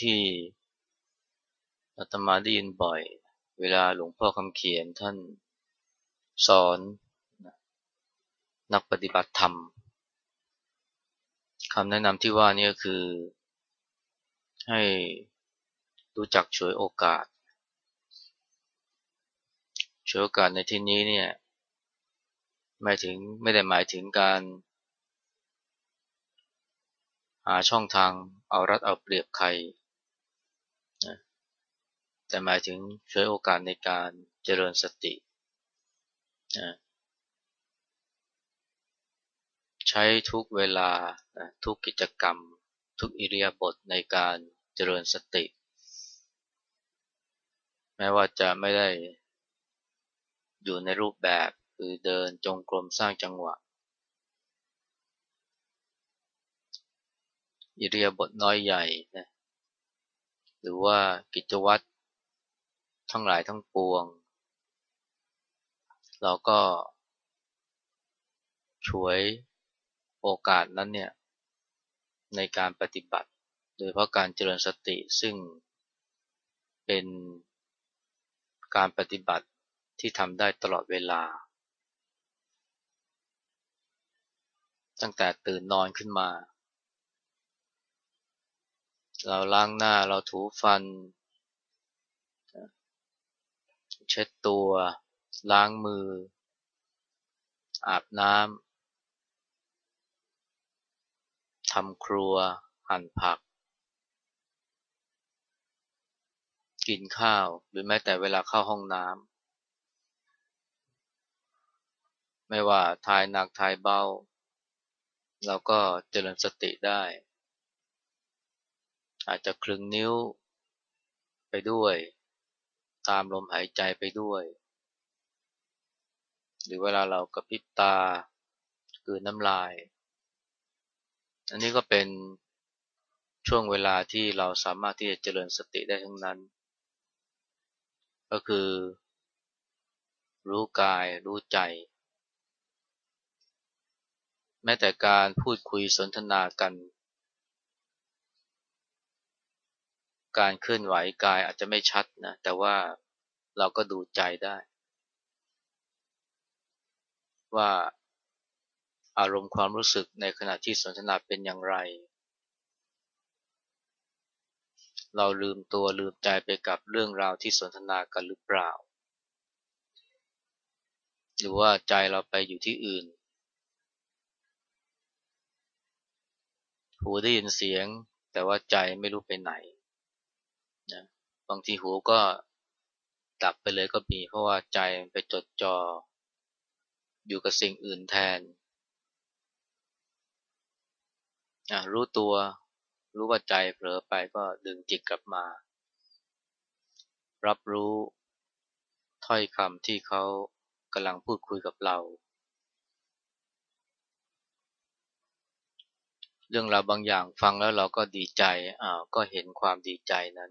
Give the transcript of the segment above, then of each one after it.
ที่อาตมาได้ยินบ่อย เวลาหลวงพ่อคำเขียนท่านสอนนักปฏิบัติธรรมคำแนะนำที่ว่านี่ก็คือ ให้รู้จักช่วยโอกาสช่วยโอกาสในที่นี้เนี่ยไม่ถึงไม่ได้หมายถึงการหาช่องทางเอารัดเอาเปรียบใคร แต่หมายถึงช่วยโอกาสในการเจริญสตินะใช้ทุกเวลานะทุกกิจกรรม ทุกอิริยาบถในการเจริญสติ แม้ว่าจะไม่ได้อยู่ในรูปแบบคือเดินจงกรมสร้างจังหวะ อิริยาบถน้อยใหญ่นะหรือว่ากิจวัตร ทั้งหลายทั้งปวง เราก็ช่วยโอกาสนั้นเนี่ยในการปฏิบัติ โดยเพราะการเจริญสติซึ่งเป็นการปฏิบัติที่ทำได้ตลอดเวลา ตั้งแต่ตื่นนอนขึ้นมา เราล้างหน้าเราถูฟัน เช็ดตัว ล้างมือ อาบน้ำทำครัว หั่นผัก กินข้าว หรือแม้แต่เวลาเข้าห้องน้ำไม่ว่าทายหนักทายเบา เราก็เจริญสติได้ อาจจะคลึงนิ้วไปด้วย ตามลมหายใจไปด้วย หรือเวลาเรากระพริบตาคือน้ำลาย อันนี้ก็เป็นช่วงเวลาที่เราสามารถที่จะเจริญสติได้ทั้งนั้น ก็คือ รู้กายรู้ใจ แม้แต่การพูดคุยสนทนากัน การเคลื่อนไหวกายอาจจะไม่ชัดนะแต่ว่าเราก็ดูใจได้ ว่าอารมณ์ความรู้สึกในขณะที่สนทนาเป็นอย่างไร เราลืมตัวลืมใจไปกับเรื่องราวที่สนทนากันหรือเปล่า หรือว่าใจเราไปอยู่ที่อื่น หูได้ยินเสียงแต่ว่าใจไม่รู้ไปไหน นะบางทีหูก็ดับไปเลยก็มี เพราะว่าใจไปจดจอ่ออยู่กับสิ่งอื่นแทน รู้ตัวรู้ว่าใจเผลอไปก็ดึงจิตกลับมา รับรู้ถ้อยคำที่เขากำลังพูดคุยกับเรา เรื่องราวบางอย่างฟังแล้วเราก็ดีใจอ้าวก็เห็นความดีใจนั้น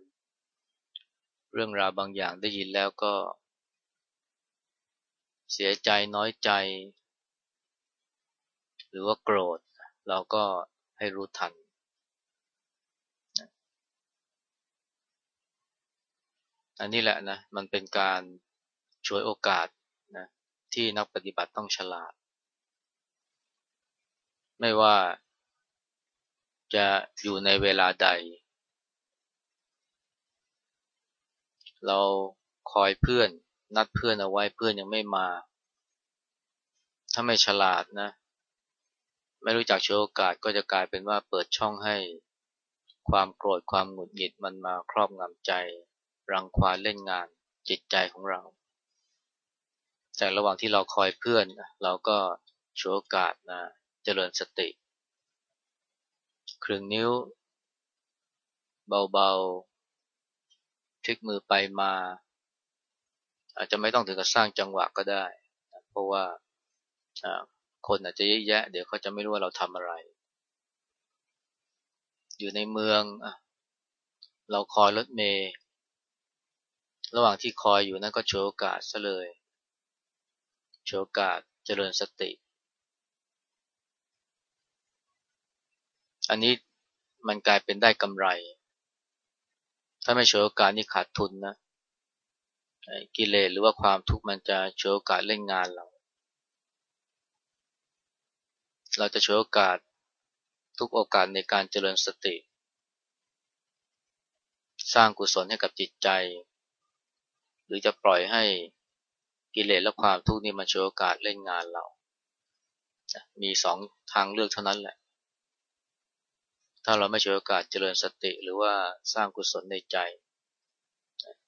เรื่องราวบางอย่างได้ยินแล้วก็ เสียใจน้อยใจ หรือว่าโกรธ เราก็ให้รู้ทัน อันนี้แหละนะ มันเป็นการช่วยโอกาสนะที่นักปฏิบัติต้องฉลาด ไม่ว่าจะอยู่ในเวลาใด เราคอยเพื่อน นัดเพื่อนเอาไว้เพื่อนยังไม่มา ถ้าไม่ฉลาดนะ ไม่รู้จักโชว์โอกาสก็จะกลายเป็นว่าเปิดช่องให้ความโกรธความหงุดหงิดมันมาครอบงำใจ รังควานเล่นงานจิตใจของเรา แต่ระหว่างที่เราคอยเพื่อน เราก็โชว์โอกาสนะเจริญสติ ครึ่งนิ้ว เบาพ ลิกมือไปมา อาจจะไม่ต้องถึงกับสร้างจังหวะก็ได้ เพราะว่าคนอาจจะเยอะแยะ เดี๋ยวเขาจะไม่รู้ว่าเราทำอะไร อยู่ในเมืองเราคอยรถเมย์ระหว่างที่คอยอยู่นั่นก็โชว์โอกาสซะเลยโชว์โอกาสเจริญสติ อันนี้มันกลายเป็นได้กำไร ถ้าไม่โชวโอกาสนี่ขาดทุนนะกิเลสหรือว่าความทุกข์มันจะโชวโอกาสเล่นงานเรา เราจะโชวโอกาสทุกโอกาสในการเจริญสติ สร้างกุศลให้กับจิตใจ หรือจะปล่อยให้กิเลสและความทุกข์นี่มาโชวโอกาสเล่นงานเรา มีสองทางเลือกเท่านั้นแหละ ถ้าเราไม่โชว์โอกาสเจริญสติหรือว่าสร้างกุศลในใจ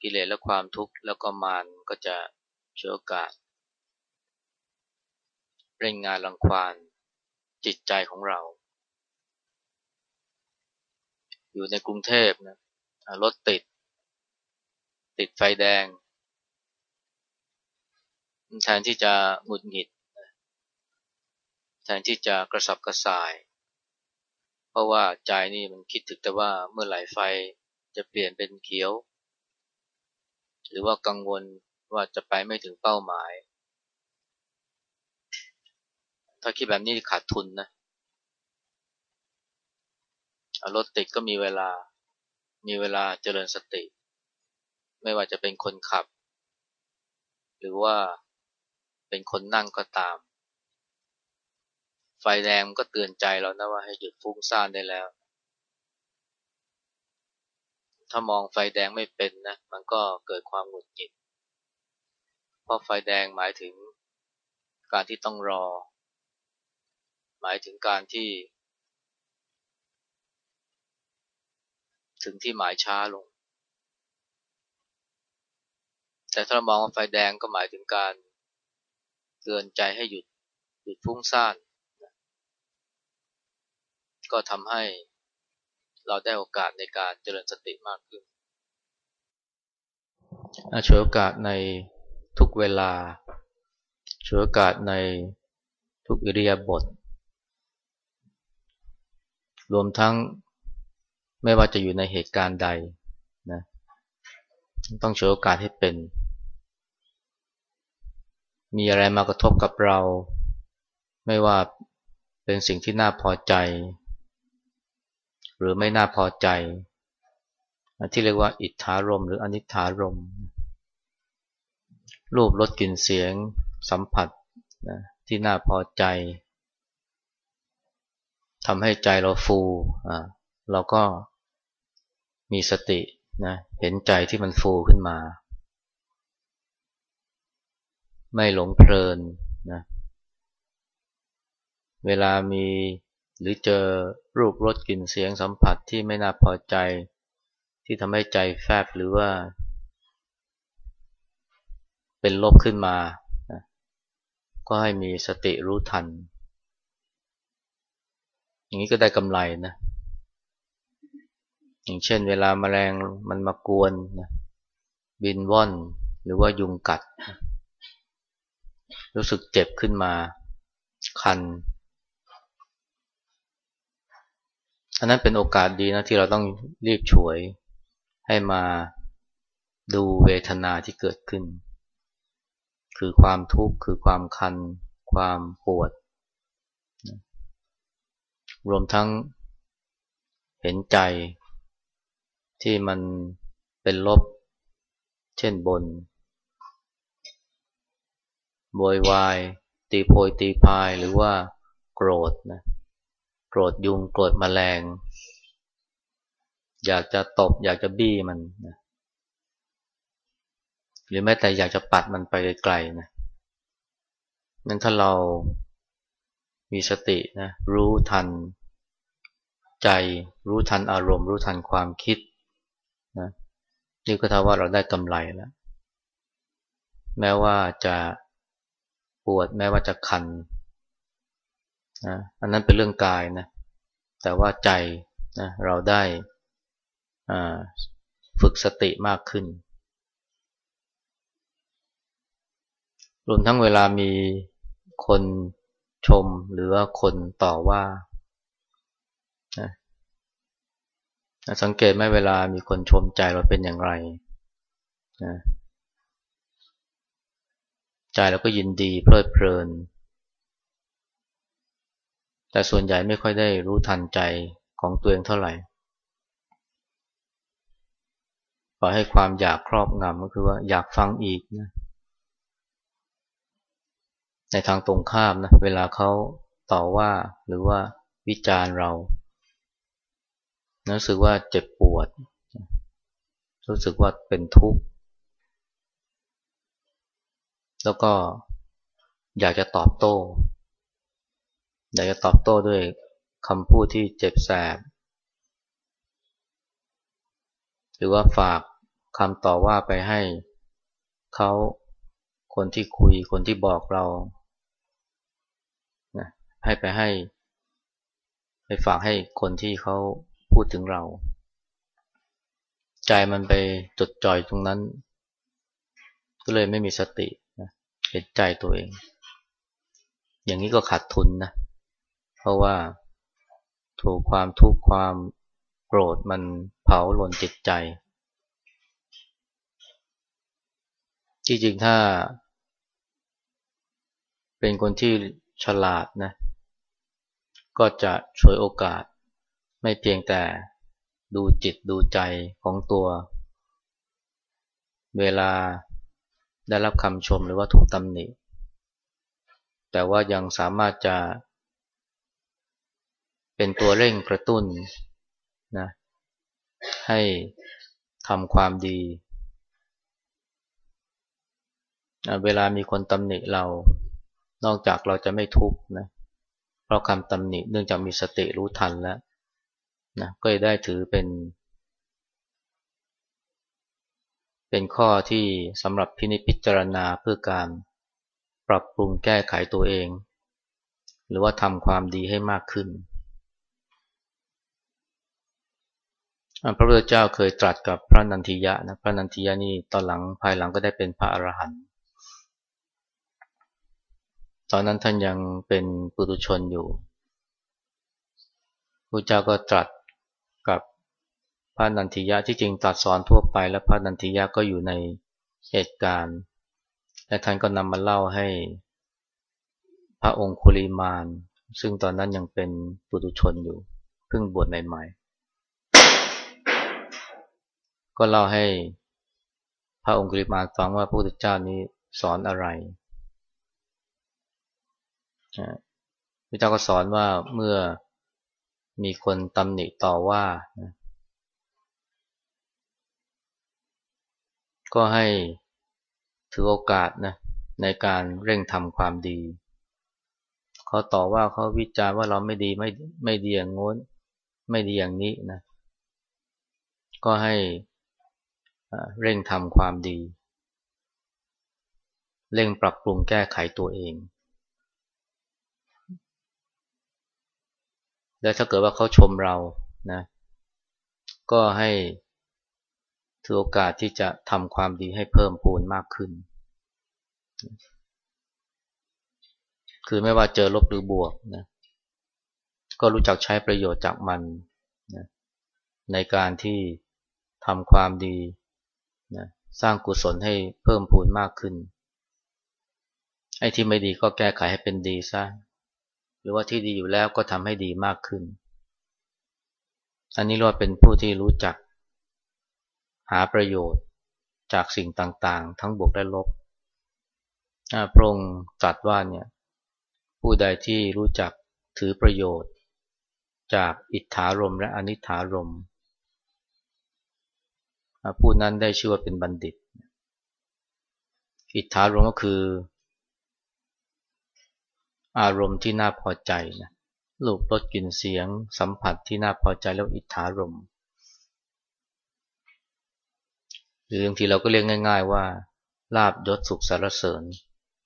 กิเลสและความทุกข์แล้วก็มารก็จะโชว์โอกาสเล่นงานรังควานจิตใจของเรา อยู่ในกรุงเทพนะรถติด ติดไฟแดง แทนที่จะหงุดหงิด แทนที่จะกระสับกระส่าย เพราะว่าใจนี่มันคิดถึงแต่ว่าเมื่อไหร่ไฟจะเปลี่ยนเป็นเขียว หรือว่ากังวลว่าจะไปไม่ถึงเป้าหมาย ถ้าคิดแบบนี้ขาดทุนนะรถติดก็มีเวลา มีเวลาเจริญสติ ไม่ว่าจะเป็นคนขับ หรือว่าเป็นคนนั่งก็ตาม ไฟแดงก็เตือนใจเรานะว่าให้หยุดฟุ้งซ่านได้แล้ว ถ้ามองไฟแดงไม่เป็นนะ มันก็เกิดความหงุดหงิด เพราะไฟแดงหมายถึงการที่ต้องรอ หมายถึงการที่ ถึงที่หมายช้าลง แต่ถ้าเรามองว่าไฟแดงก็หมายถึงการเตือนใจให้หยุดหยุดฟุ้งซ่าน ก็ทำให้เราได้โอกาสในการเจริญสติมากขึ้นช่วยโอกาสในทุกเวลาช่วยโอกาสในทุกอิริยาบถรวมทั้งไม่ว่าจะอยู่ในเหตุการณ์ใดนะต้องช่วยโอกาสให้เป็น มีอะไรมากระทบกับเรา ไม่ว่าเป็นสิ่งที่น่าพอใจ หรือไม่น่าพอใจ ที่เรียกว่าอิทธารม หรืออนิธารม รูปรสกลิ่นเสียงสัมผัสนะที่น่าพอใจทำให้ใจเราฟูอ่าเราก็มีสตินะเห็นใจที่มันฟูขึ้นมา ไม่หลงเพลินนะเวลามี หรือเจอรูปรสกลิ่นเสียงสัมผัสที่ไม่น่าพอใจ ที่ทำให้ใจแฟบหรือว่า เป็นลบขึ้นมา ก็ให้มีสติรู้ทัน อย่างนี้ก็ได้กำไรนะ อย่างเช่นเวลามาแมลงมันมากวนนะบินว่อน หรือว่ายุงกัด รู้สึกเจ็บขึ้นมา คัน อันนั้นเป็นโอกาสดีนะที่เราต้องรีบช่วยให้มาดูเวทนาที่เกิดขึ้น คือความทุกข์คือความคัน ความปวด รวมทั้งเห็นใจที่มันเป็นลบ เช่นบนโวยวาย ตีโพยตีพายหรือว่าโกรธนะ โกรธยุงโกรธแมลง อยากจะตบ อยากจะบี้มันนะหรือแม้แต่อยากจะปัดมันไปไกลๆนะนั้นถ้าเรามีสตินะรู้ทันใจ รู้ทันอารมณ์ รู้ทันความคิดนะนี่ก็เท่าว่าเราได้กำไรแล้ว แม้ว่าจะปวดแม้ว่าจะคัน นะอันนั้นเป็นเรื่องกายนะแต่ว่าใจนะเราได้ฝึกสติมากขึ้นรวมทั้งเวลามีคนชมหรือว่าคนต่อว่าสังเกตไหมเวลามีคนชมใจเราเป็นอย่างไรนะใจเราก็ยินดีเพลิดเพลิน แต่ส่วนใหญ่ไม่ค่อยได้รู้ทันใจของตัวเองเท่าไหร่ปล่อยให้ความอยากครอบงำก็คือว่าอยากฟังอีกนะในทางตรงข้ามนะเวลาเขาต่อว่าหรือว่าวิจารณ์เรารู้สึกว่าเจ็บปวด รู้สึกว่าเป็นทุกข์ แล้วก็อยากจะตอบโต้ อยากจะตอบโต้ด้วยคำพูดที่เจ็บแสบ หรือว่าฝากคำต่อว่าไปให้เขาคนที่คุยคนที่บอกเราให้ไปให้ ไปฝากให้คนที่เขาพูดถึงเรา ใจมันไปจดจ่อยตรงนั้น ก็เลยไม่มีสติเห็นใจตัวเอง อย่างนี้ก็ขาดทุนนะเพราะว่าถูกความทุกข์ความโกรธมันเผาหลนจิตใจ จริงๆ ถ้า เป็นคนที่ฉลาดนะ ก็จะช่วยโอกาส ไม่เพียงแต่ดูจิตดูใจของตัว เวลาได้รับคำชมหรือว่าถูกตำหนิ แต่ว่ายังสามารถจะ เป็นตัวเร่งกระตุ้นนะให้ทำความดี เวลามีคนตำหนิเรา นอกจากเราจะไม่ทุกข์นะ เพราะคำตำหนิเนื่องจากมีสติรู้ทันแล้วนะก็ได้ถือเป็น เป็นข้อที่สำหรับพินิจพิจารณาเพื่อการปรับปรุงแก้ไขตัวเอง หรือว่าทำความดีให้มากขึ้น พระพุทธเจ้าเคยตรัสกับพระนันทิยะนะพระนันทิยะนี่ตอนหลังภายหลังก็ได้เป็นพระอรหันต์ตอนนั้นท่านยังเป็นปุถุชนอยู่พระเจ้าก็ตรัสกับพระนันทิยะที่จริงตรัสสอนทั่วไป และพระนันทิยะก็อยู่ในเหตุการณ์ และท่านก็นำมาเล่าให้พระองค์คุลิมาน ซึ่งตอนนั้นยังเป็นปุถุชนอยู่เพิ่งบวชใหม่ๆ ก็เล่าให้พระองค์คุลิมาฟังว่าพระพุทธเจ้านี้สอนอะไรพระเจ้าก็สอนว่าเมื่อมีคนตำหนิต่อว่า ก็ให้ถือโอกาสนะในการเร่งทำความดีเขาต่อว่าเขาวิจารว่าเราไม่ดีไม่ไม่ดีอย่างงน้น ไม่ดีอย่างนี้นะ ก็ให้ เร่งทำความดี เร่งปรับปรุงแก้ไขตัวเอง และถ้าเกิดว่าเขาชมเรานะ ก็ให้ถือโอกาสที่จะทำความดีให้เพิ่มพูนมากขึ้น คือไม่ว่าเจอลบหรือบวกนะก็รู้จักใช้ประโยชน์จากมันนะในการที่ทำความดี สร้างกุศลให้เพิ่มพูนมากขึ้น ไอ้ที่ไม่ดีก็แก้ไขให้เป็นดีซะ หรือว่าที่ดีอยู่แล้วก็ทำให้ดีมากขึ้น อันนี้เรียกว่าเป็นผู้ที่รู้จัก หาประโยชน์จากสิ่งต่างๆ ทั้งบวกและลบพระองค์ตรัสว่าเนี่ยผู้ใดที่รู้จักถือประโยชน์ จากอิทธารมและอนิธารม ผู้นั้นได้ชื่อว่าเป็นบัณฑิต อิทธารมก็คือ อารมณ์ที่น่าพอใจนะรูปรสกลิ่นเสียง สัมผัสที่น่าพอใจแล้วอิทธารมหรือบางทีเราก็เรียกง่าย ๆ ว่าลาบยศสุขสารเสริญ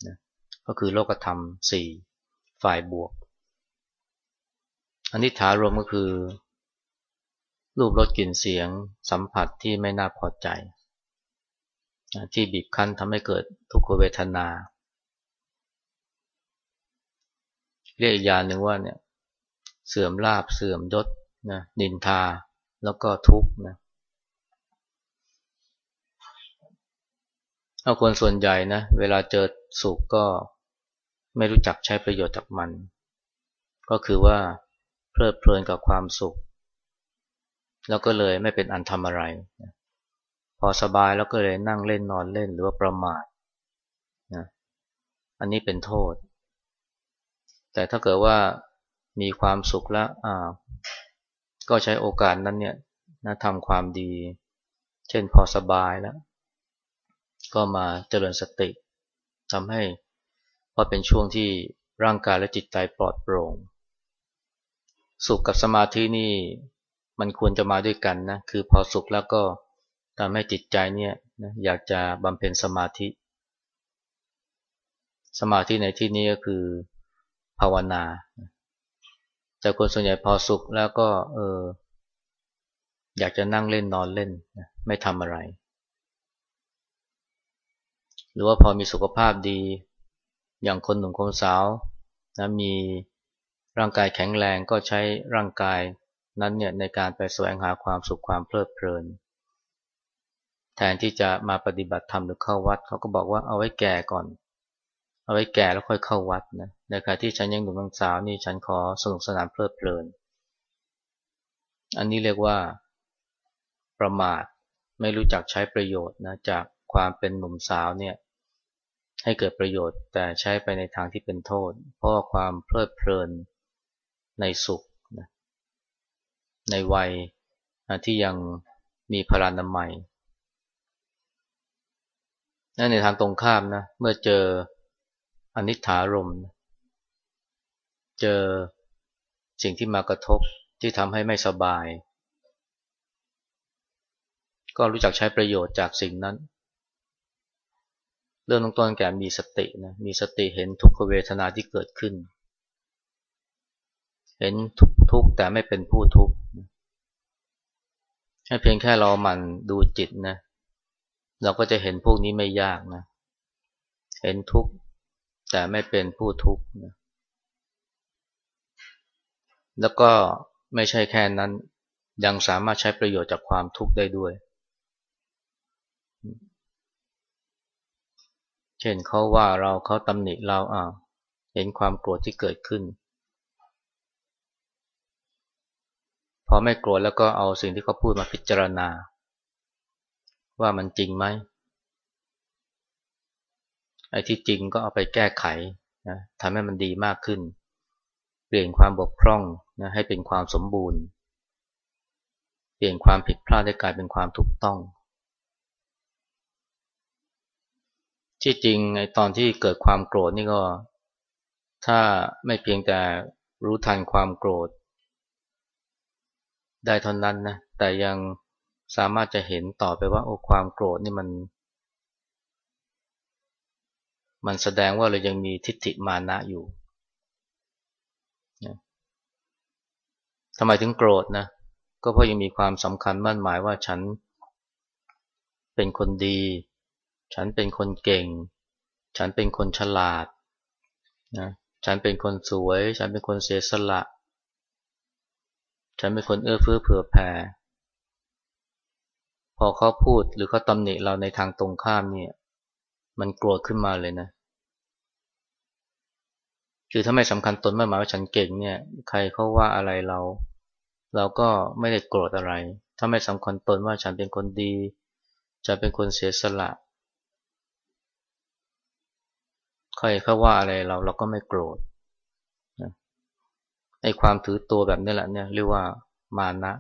นะก็คือโลกธรรมสี่ฝ่ายบวก อันนี้ฐารมก็คือ รูปรสกลิ่นเสียงสัมผัสที่ไม่น่าพอใจ ที่บีบคั้นทำให้เกิดทุกขเวทนา เรียกอีกอย่างหนึ่งว่าเนี่ยเสื่อมลาบเสื่อมยศนะนินทาแล้วก็ทุกข์นะเอาคนส่วนใหญ่นะเวลาเจอสุขก็ไม่รู้จักใช้ประโยชน์จากมัน ก็คือว่าเพลิดเพลินกับความสุข แล้วก็เลยไม่เป็นอันทำอะไร พอสบายแล้วก็เลยนั่งเล่นนอนเล่นหรือว่าประมาทนะอันนี้เป็นโทษ แต่ถ้าเกิดว่ามีความสุขแล้วอ่าก็ใช้โอกาสนั้นเนี่ยนะทำความดี เช่นพอสบายแล้ว ก็มาเจริญสติทำให้พอเป็นช่วงที่ร่างกายและจิตใจปลอดโปร่ง สุขกับสมาธินี่ มันควรจะมาด้วยกันนะคือพอสุขแล้วก็ทำให้จิตใจเนี่ยอยากจะบำเพ็ญสมาธิ สมาธิในที่นี้ก็คือภาวนา แต่คนส่วนใหญ่พอสุขแล้วก็เอออยากจะนั่งเล่นนอนเล่น ไม่ทำอะไร หรือว่าพอมีสุขภาพดี อย่างคนหนุ่มคนสาวนะมีร่างกายแข็งแรงก็ใช้ร่างกาย นั้นเนี่ยในการไปแสวงหาความสุขความเพลิดเพลิน แทนที่จะมาปฏิบัติธรรมหรือเข้าวัดเขาก็บอกว่าเอาไว้แก่ก่อน เอาไว้แก่แล้วค่อยเข้าวัดนะในขณะที่ฉันยังหนุ่มยังสาวนี่ฉันขอสนุกสนานเพลิดเพลิน อันนี้เรียกว่า ประมาทไม่รู้จักใช้ประโยชน์นะจากความเป็นหนุ่มสาวเนี่ยให้เกิดประโยชน์แต่ใช้ไปในทางที่เป็นโทษ เพราะความเพลิดเพลินในสุข ในวัยที่ยังมีพลานามัยนั่นในทางตรงข้ามนะ เมื่อเจออนิถารม เจอสิ่งที่มากระทบที่ทำให้ไม่สบาย ก็รู้จักใช้ประโยชน์จากสิ่งนั้น เรื่องต้นแก่มีสตินะ มีสติเห็นทุกขเวทนาที่เกิดขึ้น เห็นทุกทุกแต่ไม่เป็นผู้ทุกข์ให้เพียงแค่เราหมั่นดูจิตนะ เราก็จะเห็นพวกนี้ไม่ยากนะ เห็นทุกข์แต่ไม่เป็นผู้ทุกข์นะแล้วก็ไม่ใช่แค่นั้น ยังสามารถใช้ประโยชน์จากความทุกข์ได้ด้วย เช่นเขาว่าเราเขาตำหนิเราอ่าเห็นความโกรธที่เกิดขึ้น พอไม่โกรธแล้วก็เอาสิ่งที่เขาพูดมาพิจารณา ว่ามันจริงไหมไอ้ที่จริงก็เอาไปแก้ไขนะทำให้มันดีมากขึ้น เปลี่ยนความบกพร่องนะให้เป็นความสมบูรณ์ เปลี่ยนความผิดพลาดให้กลายเป็นความถูกต้อง ที่จริงในตอนที่เกิดความโกรธนี่ก็ ถ้าไม่เพียงแต่รู้ทันความโกรธ ได้เท่านั้นนะแต่ยังสามารถจะเห็นต่อไปว่าโอ้ความโกรธนี่มัน มันแสดงว่าเรายังมีทิฏฐิมานะอยู่ทำไมถึงโกรธนะก็เพราะยังมีความสำคัญมั่นหมายว่าฉันเป็นคนดี ฉันเป็นคนเก่ง ฉันเป็นคนฉลาดนะฉันเป็นคนสวย ฉันเป็นคนเสียสละ ฉันเป็นคนเอื้อเฟื้อเผื่อแผ่พอเขาพูดหรือเขาตำหนิเราในทางตรงข้ามเนี่ย มันโกรธขึ้นมาเลยนะ คือถ้าไม่สำคัญตนไม่หมายว่าฉันเก่งเนี่ย ใครเขาว่าอะไรเรา เราก็ไม่ได้โกรธอะไร ถ้าไม่สำคัญตนว่าฉันเป็นคนดีจะเป็นคนเสียสละ ใครเขาว่าอะไรเราเราก็ไม่โกรธ ไอ้ความถือตัวแบบนี้แหละเนี่ยเรียกว่ามานะ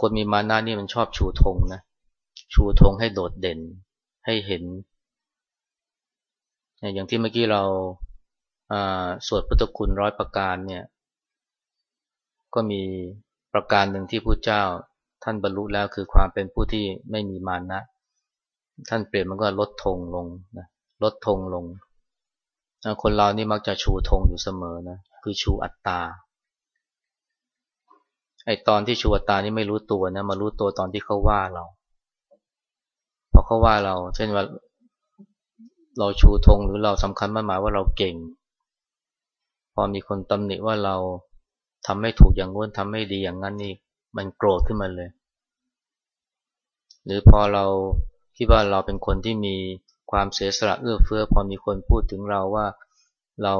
คนมีมานะนี่มันชอบชูธงนะ ชูธงให้โดดเด่น ให้เห็น อย่างที่เมื่อกี้เราสวดพุทธคุณร้อยประการเนี่ย ก็มีประการหนึ่งที่พระเจ้าท่านบรรลุแล้วคือความเป็นผู้ที่ไม่มีมานะ ท่านเปลี่ยนมันก็ลดธงลงนะลดธงลง คนเรานี่มักจะชูธงอยู่เสมอนะคือชูอัตตาไอตอนที่ชูอัตตานี่ไม่รู้ตัวนะมารู้ตัวตอนที่เขาว่าเราพอเขาว่าเรา เช่นว่า เราชูธงหรือเราสำคัญมั่นหมายว่าเราเก่ง พอมีคนตำหนิว่าเราทำไม่ถูกอย่างง้นทำไม่ดีอย่างนั้นนี่มันโกรธขึ้นมาเลย หรือพอเราคิดว่าเราเป็นคนที่มี ความเสียสละเอื้อเฟื้อพอมีคนพูดถึงเราว่าเรา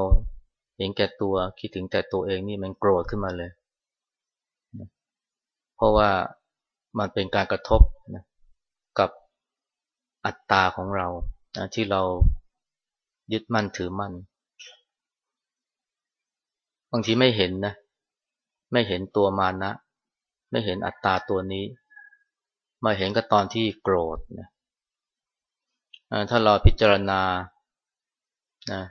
เห็นแก่ตัวคิดถึงแต่ตัวเองนี่มันโกรธขึ้นมาเลย เพราะว่ามันเป็นการกระทบนะกับอัตตาของเรานะที่เรายึดมั่นถือมั่น บางทีไม่เห็นนะ ไม่เห็นตัวมานะ ไม่เห็นอัตตาตัวนี้ มาเห็นก็ตอนที่โกรธนะ ถ้าเราพิจารณานะ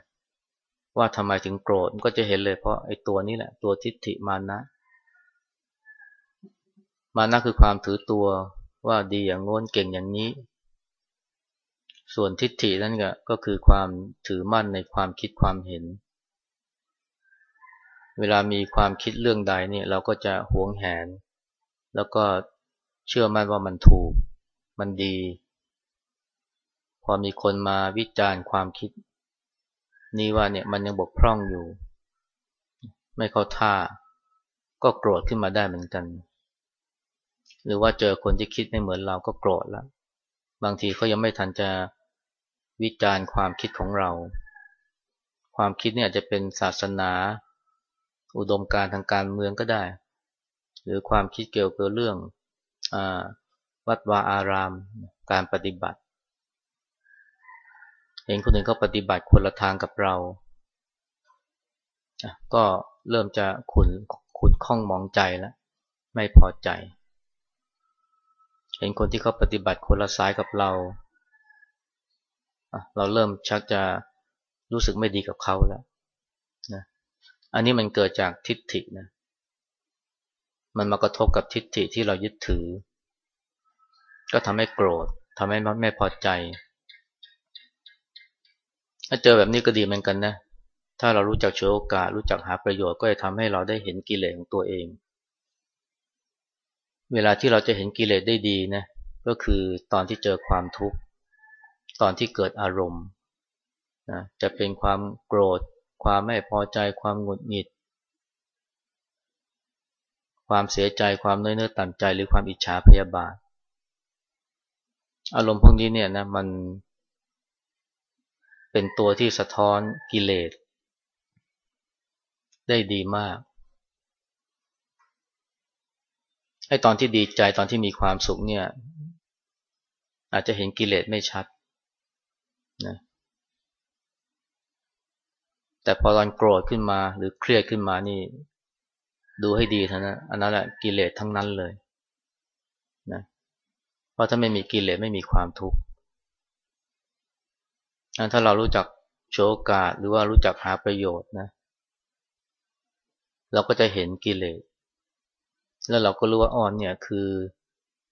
ว่าทำไมถึงโกรธมันก็จะเห็นเลยเพราะไอ้ตัวนี้แหละตัวทิฏฐิมานะ มานะคือความถือตัวว่าดีอย่างโน้นเก่งอย่างนี้ ส่วนทิฏฐินั่นก็คือความถือมั่นในความคิดความเห็น เวลามีความคิดเรื่องใดเนี่ยเราก็จะหวงแหน แล้วก็เชื่อมั่นว่ามันถูก มันดี พอมีคนมาวิจารณ์ความคิด นี่ว่าเนี่ยมันยังบกพร่องอยู่ ไม่เข้าท่า ก็โกรธขึ้นมาได้เหมือนกัน หรือว่าเจอคนที่คิดไม่เหมือนเราก็โกรธแล้วบางทีเขายังไม่ทันจะวิจารณ์ความคิดของเรา ความคิดเนี่ยจะเป็นศาสนา อุดมการทางการเมืองก็ได้ หรือความคิดเกี่ยวกับเรื่องอวัดวาอาราม การปฏิบัติ เห็นคนอื่นเขาปฏิบัติคนละทางกับเรา ก็เริ่มจะขุนขุนข้องมองใจแล้ว ไม่พอใจ เห็นคนที่เขาปฏิบัติคนละสายกับเรา เราเริ่มชักจะรู้สึกไม่ดีกับเขาแล้วนะอันนี้มันเกิดจากทิฏฐินะ มันมากระทบกับทิฏฐิที่เรายึดถือ ก็ทำให้โกรธทำให้ไม่พอใจ ถ้าเจอแบบนี้ก็ดีเหมือนกันนะ ถ้าเรารู้จักโชวโอกาส รู้จักหาประโยชน์ก็จะทำให้เราได้เห็นกิเลสของตัวเอง เวลาที่เราจะเห็นกิเลสได้ดีนะ ก็คือตอนที่เจอความทุกข์ ตอนที่เกิดอารมณ์นะจะเป็นความโกรธ ความไม่พอใจ ความหงุดหงิด ความเสียใจ ความน้อยเนื้อต่ำใจ หรือความอิจฉาพยาบาท อารมณ์พวกนี้เนี่ยนะมัน เป็นตัวที่สะท้อนกิเลสได้ดีมากไอ้ตอนที่ดีใจตอนที่มีความสุขเนี่ย อาจจะเห็นกิเลสไม่ชัดนะแต่พอตอนโกรธขึ้นมาหรือเครียดขึ้นมานี่ ดูให้ดีเถอะนะอันนั้นแหละกิเลสทั้งนั้นเลยนะเพราะถ้าไม่มีกิเลสไม่มีความทุกข์ ถ้าเรารู้จักโชกาสหรือว่ารู้จักหาประโยชน์นะ เราก็จะเห็นกิเลส แล้วเราก็รู้ว่าอ่อนเนี่ยคือ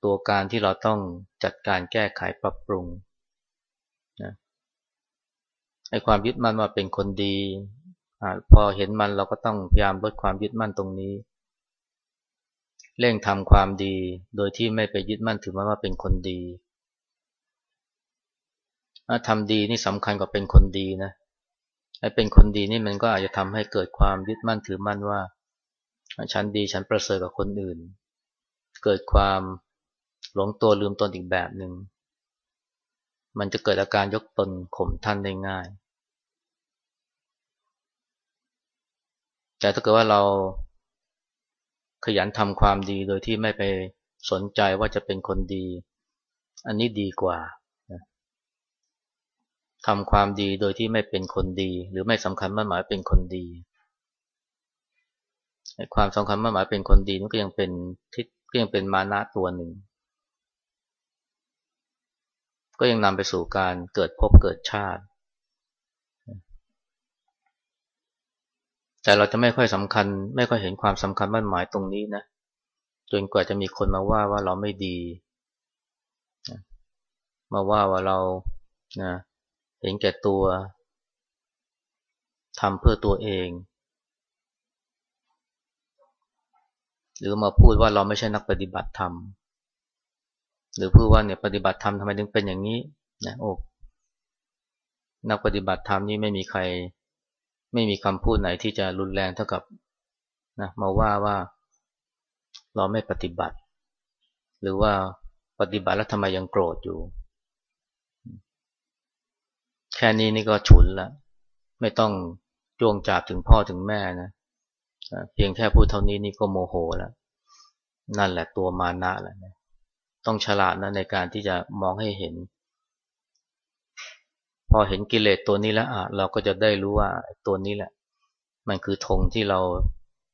ตัวการที่เราต้องจัดการแก้ไขปรับปรุงนะไอ้ความยึดมั่นว่าเป็นคนดีอพอเห็นมันเราก็ต้องพยายามลดความยึดมั่นตรงนี้ เร่งทำความดีโดยที่ไม่ไปยึดมั่นถือมันว่าเป็นคนดี ทำดีนี่สำคัญกว่าเป็นคนดีนะไอ้เป็นคนดีนี่มันก็อาจจะทำให้เกิดความยึดมั่นถือมั่นว่า ฉันดีฉันประเสริฐกว่าคนอื่น เกิดความหลงตัวลืมตนอีกแบบหนึ่งมันจะเกิดอาการยกตนข่มท่านได้ง่าย แต่ถ้าเกิดว่าเราขยันทำความดีโดยที่ไม่ไปสนใจว่าจะเป็นคนดี อันนี้ดีกว่า ทำความดีโดยที่ไม่เป็นคนดี หรือไม่สำคัญมั่นหมายเป็นคนดี ความสำคัญมั่นหมายเป็นคนดีนั่นก็ยังเป็นทิศก็ยังเป็นมานะตัวหนึ่ง ก็ยังนำไปสู่การเกิดภพเกิดชาติ แต่เราจะไม่ค่อยสำคัญ ไม่ค่อยเห็นความสำคัญมั่นหมายตรงนี้นะจนกว่าจะมีคนมาว่าว่าเราไม่ดีมาว่าว่าเรานะ เห็นแก่ตัวทำเพื่อตัวเอง หรือมาพูดว่าเราไม่ใช่นักปฏิบัติธรรม หรือพูดว่าเนี่ยปฏิบัติธรรมทำไมถึงเป็นอย่างนี้นะโอ้นักปฏิบัติธรรมนี่ไม่มีใคร ไม่มีคำพูดไหนที่จะรุนแรงเท่ากับนะมาว่าว่าเราไม่ปฏิบัติ หรือว่าปฏิบัติแล้วทำไมยังโกรธอยู่ แค่นี้นี่ก็ฉุนละไม่ต้องจ้วงจาบถึงพ่อถึงแม่นะเพียงแค่พูดเท่านี้นี่ก็โมโหแล้วนั่นแหละตัวมานะแหละต้องฉลาดนะในการที่จะมองให้เห็น พอเห็นกิเลสตัวนี้แล้วอะเราก็จะได้รู้ว่าตัวนี้แหละ มันคือธงที่เรา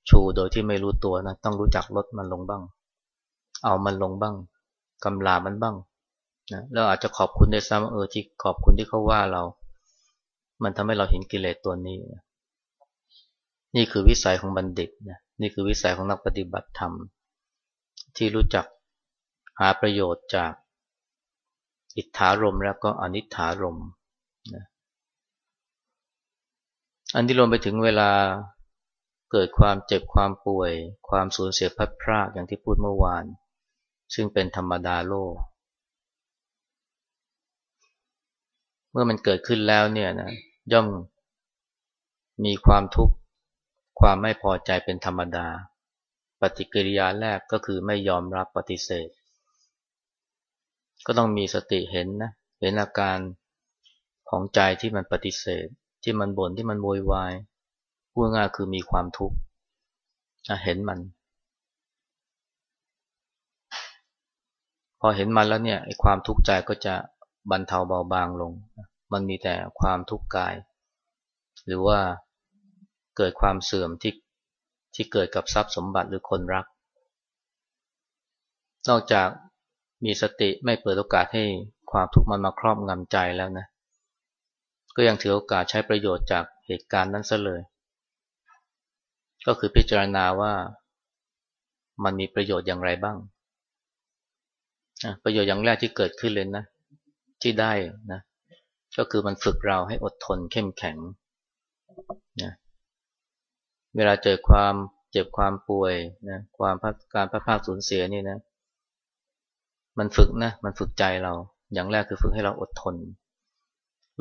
ชูโดยที่ไม่รู้ตัวนะต้องรู้จักลดมันลงบ้าง เอามันลงบ้างกำลามันบ้าง นะแล้วอาจจะขอบคุณได้ซ้ำเออที่ขอบคุณที่เขาว่าเรา มันทำให้เราเห็นกิเลสตัวนี้นะนี่คือวิสัยของบัณฑิตนะนี่คือวิสัยของนักปฏิบัติธรรม ที่รู้จักหาประโยชน์จากอิทธารมแล้วก็อนิถารมนะอันที่รวมไปถึงเวลาเกิดความเจ็บความป่วย ความสูญเสียพัดพรากอย่างที่พูดเมื่อวาน ซึ่งเป็นธรรมดาโลก เมื่อมันเกิดขึ้นแล้วเนี่ยนะย่อมมีความทุกข์ความไม่พอใจเป็นธรรมดา ปฏิกิริยาแรกก็คือไม่ยอมรับปฏิเสธ ก็ต้องมีสติเห็นนะเห็นอาการของใจที่มันปฏิเสธ ที่มันบน่นที่มันโวยวายพูดง่ายคือมีความทุกข์เห็นมัน พอเห็นมันแล้วเนี่ยไอ้ความทุกข์ใจก็จะ บรรเทาเบาบางลง มันมีแต่ความทุกข์กาย หรือว่าเกิดความเสื่อมที่ที่เกิดกับทรัพย์สมบัติหรือคนรัก นอกจากมีสติไม่เปิดโอกาสให้ความทุกข์มันมาครอบงำใจแล้วนะ ก็ยังถือโอกาสใช้ประโยชน์จากเหตุการณ์นั้นซะเลย ก็คือพิจารณาว่ามันมีประโยชน์อย่างไรบ้าง ประโยชน์อย่างแรกที่เกิดขึ้นเลยนะ ที่ได้นะก็คือมันฝึกเราให้อดทนเข้มแข็งนะเวลาเจอความเจ็บความป่วยนะความการพัดพาสูญเสียนี่นะ มันฝึกนะมันฝึกใจเรา อย่างแรกคือฝึกให้เราอดทน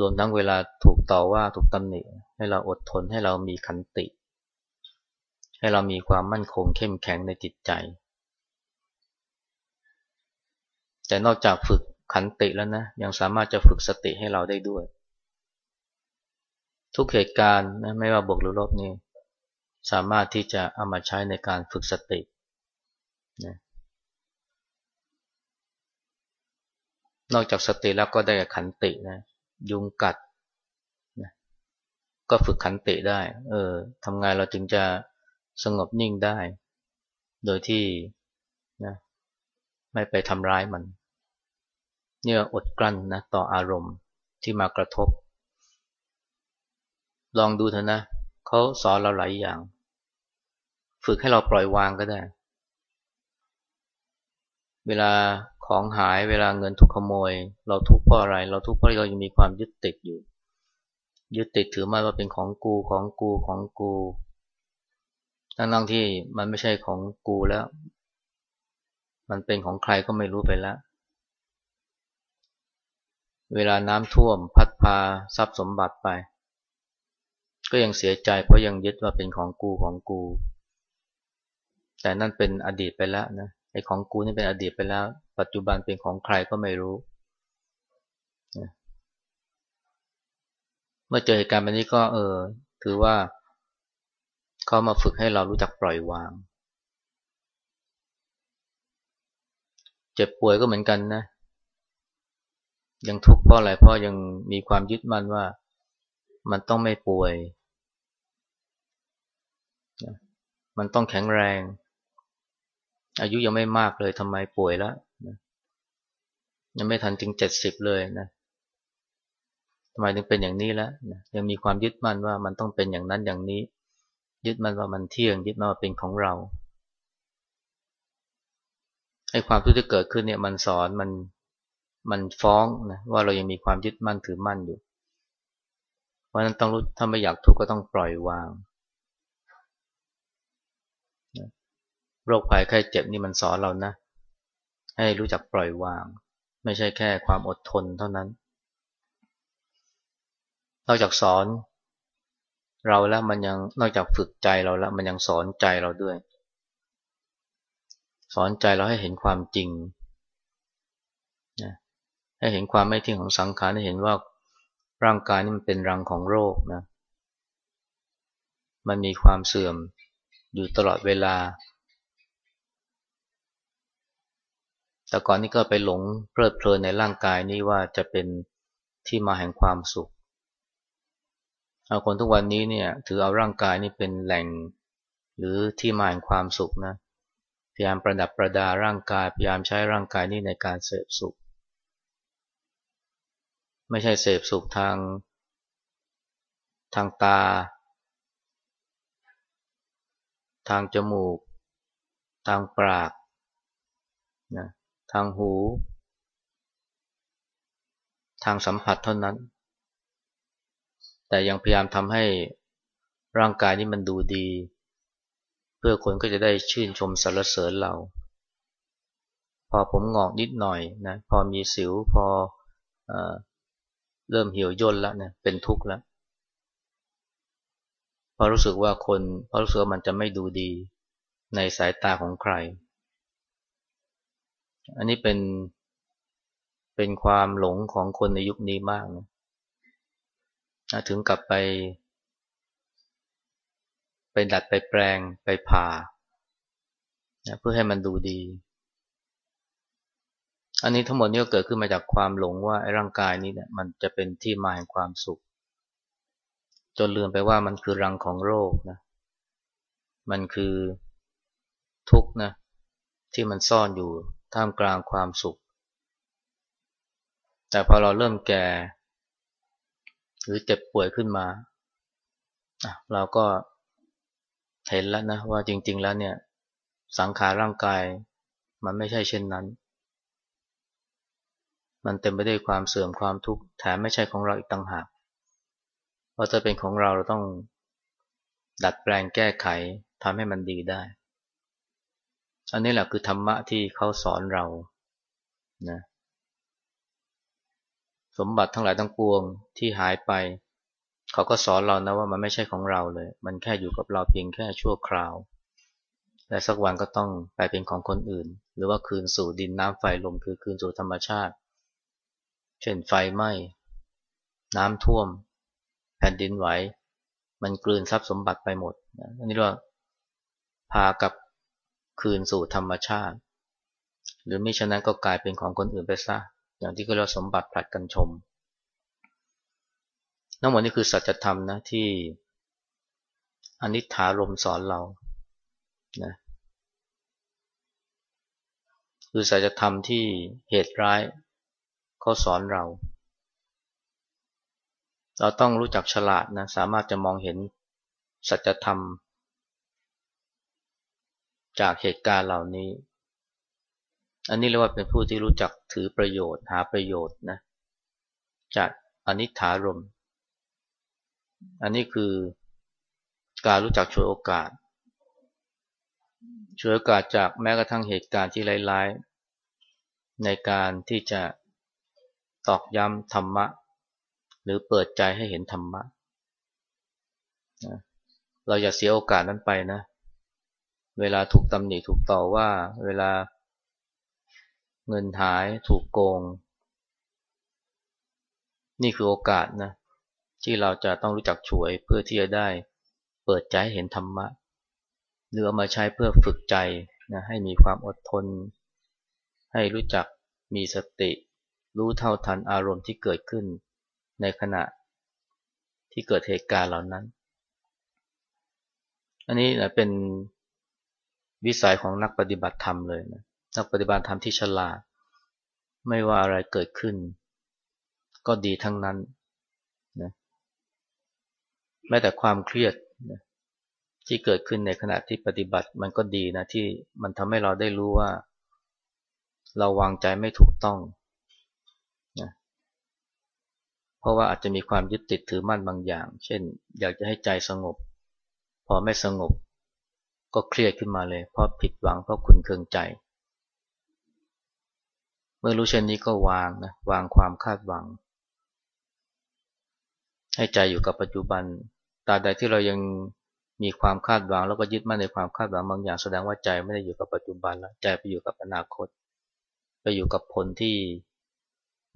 รวมทั้งเวลาถูกต่อว่าถูกตำหนิ ให้เราอดทนให้เรามีขันติ ให้เรามีความมั่นคงเข้มแข็งในจิตใจ แต่นอกจากฝึก ขันติแล้วนะ ยังสามารถจะฝึกสติให้เราได้ด้วย ทุกเหตุการณ์นะไม่ว่าบวกหรือลบนี่สามารถที่จะเอามาใช้ในการฝึกสตินะนอกจากสติแล้วก็ได้ขันตินะยุงกัดนะก็ฝึกขันติได้ เออทำไงเราจึงจะสงบนิ่งได้ โดยที่นะไม่ไปทำร้ายมัน เนี่ยอดกลั้นนะต่ออารมณ์ที่มากระทบ ลองดูเถอะนะเขาสอนเราหลายอย่าง ฝึกให้เราปล่อยวางก็ได้ เวลาของหายเวลาเงินถูกขโมย เราทุกข์เพราะอะไร เราทุกข์เพราะเรายังมีความยึดติดอยู่ ยึดติดถือมาว่าเป็นของกูของกูของกูทั้งๆที่มันไม่ใช่ของกูแล้ว มันเป็นของใครก็ไม่รู้ไปแล้ว เวลาน้ำท่วม พัดพาทรัพย์สมบัติไป ก็ยังเสียใจเพราะยังยึดว่าเป็นของกูของกู แต่นั่นเป็นอดีตไปแล้วนะไอ้ของกูนี่เป็นอดีตไปแล้ว ปัจจุบันเป็นของใครก็ไม่รู้ เมื่อเจอเหตุการณ์แบบนี้ก็เออ ถือว่าเขามาฝึกให้เรารู้จักปล่อยวาง เจ็บป่วยก็เหมือนกันนะ ยังทุกข์เพราะอะไรเพราะยังมีความยึดมั่นว่ามันต้องไม่ป่วย มันต้องแข็งแรง อายุยังไม่มากเลยทำไมป่วยแล้วยังไม่ทันถึงเจ็ดสิบเลยนะทำไมถึงเป็นอย่างนี้แล้วยังมีความยึดมั่นว่ามันต้องเป็นอย่างนั้นอย่างนี้ ยึดมั่นว่ามันเที่ยง ยึดมั่นว่าเป็นของเราไอ้ความทุกข์ที่เกิดขึ้นเนี่ยมันสอนมัน มันฟ้องนะว่าเรายังมีความยึดมั่นถือมั่นอยู่ เพราะนั้นต้องรู้ถ้าไม่อยากทุกข์ก็ต้องปล่อยวางโรคภัยไข้เจ็บนี่มันสอนเรานะ ให้รู้จักปล่อยวาง ไม่ใช่แค่ความอดทนเท่านั้นนอกจากสอน เราแล้วมันยังนอกจากฝึกใจเราแล้ว มันยังสอนใจเราด้วย สอนใจเราให้เห็นความจริง ให้เห็นความไม่เที่ยงของสังขารให้เห็นว่าร่างกายนี่มันเป็นรังของโรคนะ มันมีความเสื่อมอยู่ตลอดเวลา แต่ก่อนนี้ก็ไปหลงเพลิดเพลินในร่างกายนี้ว่าจะเป็นที่มาแห่งความสุขเอาคนทุกวันนี้เนี่ยถือเอาร่างกายนี่เป็นแหล่งหรือที่มาแห่งความสุขนะ พยายามประดับประดาร่างกาย พยายามใช้ร่างกายนี้ในการเสพสุข ไม่ใช่เสพสุขทาง ทางตา ทางจมูก ทางปากนะทางหู ทางสัมผัสเท่านั้น แต่ยังพยายามทำให้ร่างกายนี้มันดูดี เพื่อคนก็จะได้ชื่นชมสรรเสริญเรา พอผมงอกนิดหน่อยนะ พอมีสิว พออ เริ่มเหี่ยวย่นแล้วเนะเป็นทุกข์แล้วพอรู้สึกว่าคนพอรู้สึกว่ามันจะไม่ดูดีในสายตาของใคร อันนี้เป็นเป็นความหลงของคนในยุคนี้มากนะถึงกลับไป ไปดัดไปแปลงไปผ่าเพื่อให้มันดูดี อันนี้ทั้งหมดนี้ก็เกิดขึ้นมาจากความหลงว่าไอ้ร่างกายนี้เนี่ยมันจะเป็นที่มาแห่งความสุข จนลืมไปว่ามันคือรังของโรคนะ มันคือทุกข์นะที่มันซ่อนอยู่ท่ามกลางความสุข แต่พอเราเริ่มแก่ หรือเจ็บป่วยขึ้นมา เราก็เห็นแล้วนะว่าจริง ๆ แล้วเนี่ย สังขารร่างกายมันไม่ใช่เช่นนั้น มันเต็มไปด้วยความเสื่อมความทุกข์แถมไม่ใช่ของเราอีกต่างหากเพราะจะเป็นของเราเราต้องดัดแปลงแก้ไขทำให้มันดีได้ อันนี้แหละคือธรรมะที่เขาสอนเรานะสมบัติทั้งหลายทั้งปวงที่หายไป เขาก็สอนเรานะว่ามันไม่ใช่ของเราเลย มันแค่อยู่กับเราเพียงแค่ชั่วคราว และสักวันก็ต้องไปเป็นของคนอื่น หรือว่าคืนสู่ดินน้ำไฟลมคือคืนสู่ธรรมชาติ เช่นไฟไหม้ น้ำท่วม แผ่นดินไหว มันกลืนทรัพย์สมบัติไปหมดอันนี้เรียกว่าพากับคืนสู่ธรรมชาติ หรือไมิฉะนั้นก็กลายเป็นของคนอื่นไปซะอย่างที่เรียกสมบัติผลัดกันชมทั้งหมดนี้คือสัจธรรมนะที่อนิถารมสอนเรานะคือสัจธรรมที่เหตุร้าย เขาสอนเรา เราต้องรู้จักฉลาดนะ สามารถจะมองเห็นสัจธรรม จากเหตุการณ์เหล่านี้ อันนี้เรียกว่าเป็นผู้ที่รู้จักถือประโยชน์หาประโยชน์นะ จากอนิถารม อันนี้คือการรู้จักช่วยโอกาสช่วยโอกาสจากแม้กระทั่งเหตุการณ์ที่ร้ายๆ ในการที่จะ ตอกย้ำธรรมะ หรือเปิดใจให้เห็นธรรมะเราอย่าเสียโอกาสนั้นไปนะ เวลาถูกตำหนิถูกต่อว่า เวลาเงินหายถูกโกง นี่คือโอกาสนะ ที่เราจะต้องรู้จักช่วยเพื่อที่จะได้เปิดใจเห็นธรรมะ หรือเอามาใช้เพื่อฝึกใจนะให้มีความอดทน ให้รู้จักมีสติ รู้เท่าทันอารมณ์ที่เกิดขึ้นในขณะที่เกิดเหตุการณ์เหล่านั้น อันนี้นะเป็นวิสัยของนักปฏิบัติธรรมเลยนะ นักปฏิบัติธรรมที่ฉลาด ไม่ว่าอะไรเกิดขึ้น ก็ดีทั้งนั้นนะแม้แต่ความเครียดนะที่เกิดขึ้นในขณะที่ปฏิบัติมันก็ดีนะที่มันทำให้เราได้รู้ว่า เราวางใจไม่ถูกต้องนะ เพราะว่าอาจจะมีความยึดติดถือมั่นบางอย่าง เช่น อยากจะให้ใจสงบ พอไม่สงบ ก็เครียดขึ้นมาเลย เพราะผิดหวังเพราะคุณเคืองใจ เมื่อรู้เช่นนี้ก็วางนะวางความคาดหวัง ให้ใจอยู่กับปัจจุบันตราบใดที่เรายังมีความคาดหวังแล้วก็ยึดมั่นในความคาดหวังบางอย่างแสดงว่าใจไม่ได้อยู่กับปัจจุบันแล้วใจไปอยู่กับอนาคต ไปอยู่กับผลที่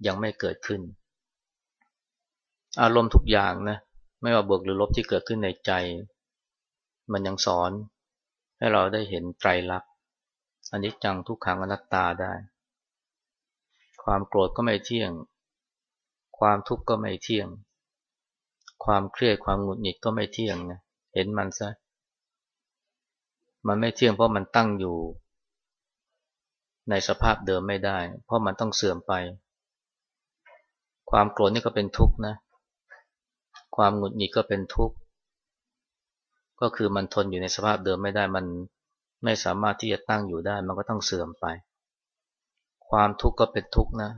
ยังไม่เกิดขึ้น อารมณ์ทุกอย่างนะไม่ว่าบวกหรือลบที่เกิดขึ้นในใจ มันยังสอนให้เราได้เห็นไตรลักษณ์อันนี้จังทุกขังอนัตตาได้ ความโกรธก็ไม่เที่ยง ความทุกข์ก็ไม่เที่ยง ความเครียดความหงุดหงิดก็ไม่เที่ยงนะเห็นมันซะมันไม่เที่ยงเพราะมันตั้งอยู่ ในสภาพเดิมไม่ได้ เพราะมันต้องเสื่อมไป ความโกรธนี่ก็เป็นทุกข์นะ ความหงุดหงิดก็เป็นทุกข์ ก็คือมันทนอยู่ในสภาพเดิมไม่ได้ มันไม่สามารถที่จะตั้งอยู่ได้ มันก็ต้องเสื่อมไป ความทุกข์ก็เป็นทุกข์นะ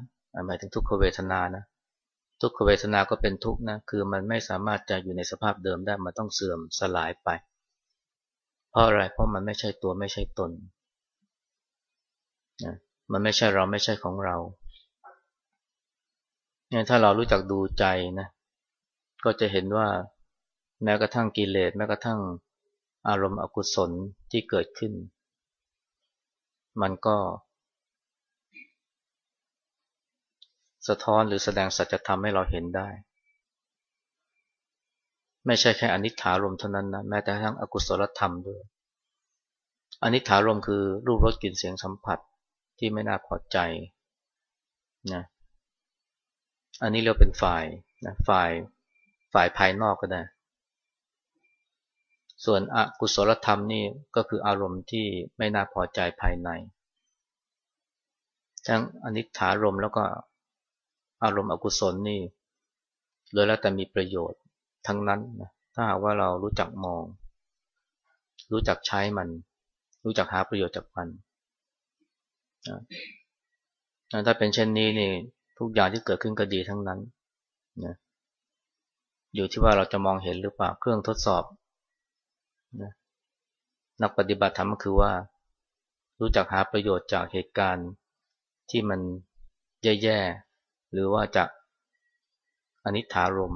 หมายถึงทุกขเวทนานะ ทุกขเวทนาก็เป็นทุกข์นะ คือมันไม่สามารถจะอยู่ในสภาพเดิมได้ มันต้องเสื่อมสลายไป เพราะอะไร เพราะมันไม่ใช่ตัวไม่ใช่ตนนะมันไม่ใช่เราไม่ใช่ของเราเนี่ยถ้าเรารู้จักดูใจนะ ก็จะเห็นว่าแม้กระทั่งกิเลสแม้กระทั่งอารมณ์อกุศลที่เกิดขึ้น มันก็ สะท้อนหรือแสดงสัจธรรมให้เราเห็นได้ ไม่ใช่แค่อนิจฐารมเท่านั้นนะแม้แต่ทั้งอกุศลธรรมด้วยอนิจฐารมคือรูปรสกลิ่นเสียงสัมผัสที่ไม่น่าพอใจนะอันนี้เรียกเป็นฝ่ายนะฝ่าย ฝ่ายภายนอกก็ได้ ส่วนอกุศลธรรมนี่ก็คืออารมณ์ที่ไม่น่าพอใจภายใน ทั้งอนิจฐารมแล้วก็อารมณ์อกุศลนี่เลยแล้วแต่มีประโยชน์ทั้งนั้นนะถ้าหากว่าเรารู้จักมอง รู้จักใช้มัน รู้จักหาประโยชน์จากมันนะถ้าเป็นเช่นนี้นี่ทุกอย่างที่เกิดขึ้นก็ดีทั้งนั้นนะ อยู่ที่ว่าเราจะมองเห็นหรือเปล่าเครื่องทดสอบนะนักปฏิบัติธรรมก็คือว่า รู้จักหาประโยชน์จากเหตุการณ์ที่มันแย่ๆหรือว่าจากอนิถารม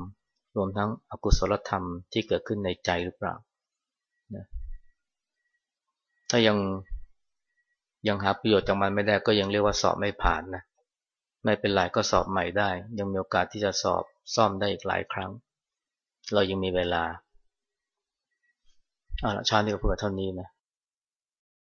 รวมทั้งอกุศลธรรมที่เกิดขึ้นในใจหรือเปล่านะถ้ายังยังหาประโยชน์จากมันไม่ได้ก็ยังเรียกว่าสอบไม่ผ่านนะไม่เป็นไรก็สอบใหม่ได้ ยังมีโอกาสที่จะสอบซ่อมได้อีกหลายครั้ง เรายังมีเวลาเอาละชาตินี้ก็เพื่อเท่านี้นะ